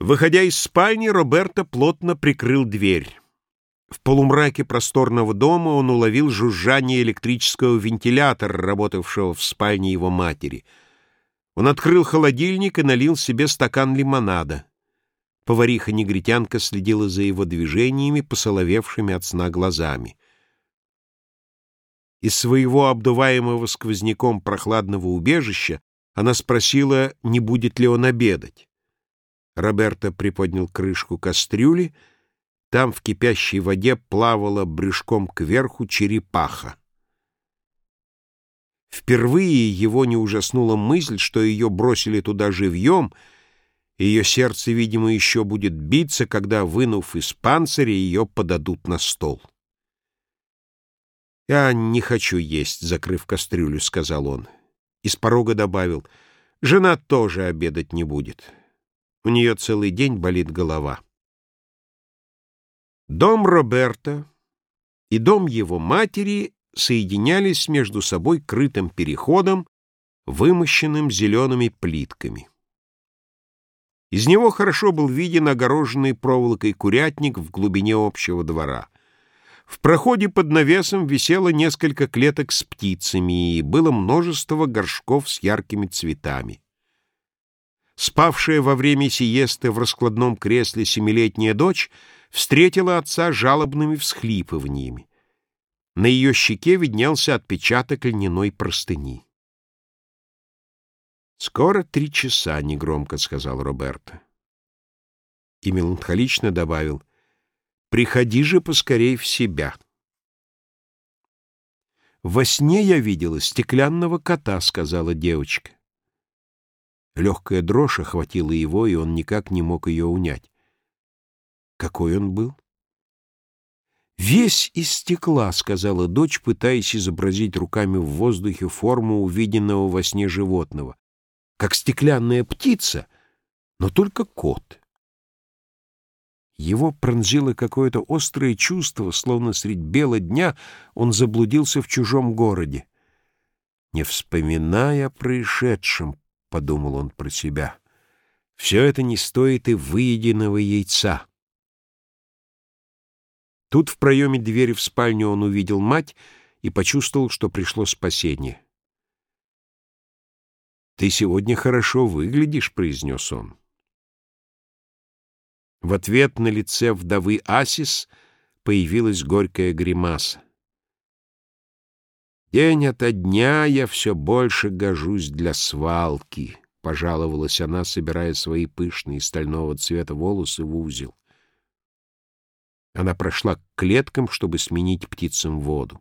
Выходя из спальни, Роберто плотно прикрыл дверь. В полумраке просторного дома он уловил жужжание электрического вентилятора, работавшего в спальне его матери. Он открыл холодильник и налил себе стакан лимонада. Повариха-негритянка следила за его движениями, посоловевшими от сна глазами. Из своего обдуваемого сквозняком прохладного убежища она спросила, не будет ли он обедать. Роберто приподнял крышку кастрюли. Там в кипящей воде плавала брюшком кверху черепаха. Впервые его не ужаснула мысль, что ее бросили туда живьем, ее сердце, видимо, еще будет биться, когда, вынув из панциря, ее подадут на стол. «Я не хочу есть», — закрыв кастрюлю, — сказал он. Из порога добавил, «Жена тоже обедать не будет». У нее целый день болит голова. Дом Роберта и дом его матери соединялись между собой крытым переходом, вымощенным зелеными плитками. Из него хорошо был виден огороженный проволокой курятник в глубине общего двора. В проходе под навесом висело несколько клеток с птицами, и было множество горшков с яркими цветами. Спавшая во время сиесты в раскладном кресле семилетняя дочь встретила отца жалобными всхлипываниями. На ее щеке виднелся отпечаток льняной простыни. «Скоро три часа», — негромко сказал Роберто. И меланхолично добавил, «Приходи же поскорей в себя». «Во сне я видела стеклянного кота», — сказала девочка. Легкая дрожь охватила его, и он никак не мог ее унять. Какой он был? «Весь из стекла», — сказала дочь, пытаясь изобразить руками в воздухе форму увиденного во сне животного. «Как стеклянная птица, но только кот». Его пронзило какое-то острое чувство, словно средь бела дня он заблудился в чужом городе. Не вспоминая о происшедшем, — подумал он про себя. «Все это не стоит и выеденного яйца». Тут в проеме двери в спальню он увидел мать и почувствовал, что пришло спасение. «Ты сегодня хорошо выглядишь», — произнес он. В ответ на лице вдовы Асис появилась горькая гримаса. День ото дня я все больше гожусь для свалки, — пожаловалась она, собирая свои пышные стального цвета волосы в узел. Она прошла к клеткам, чтобы сменить птицам воду.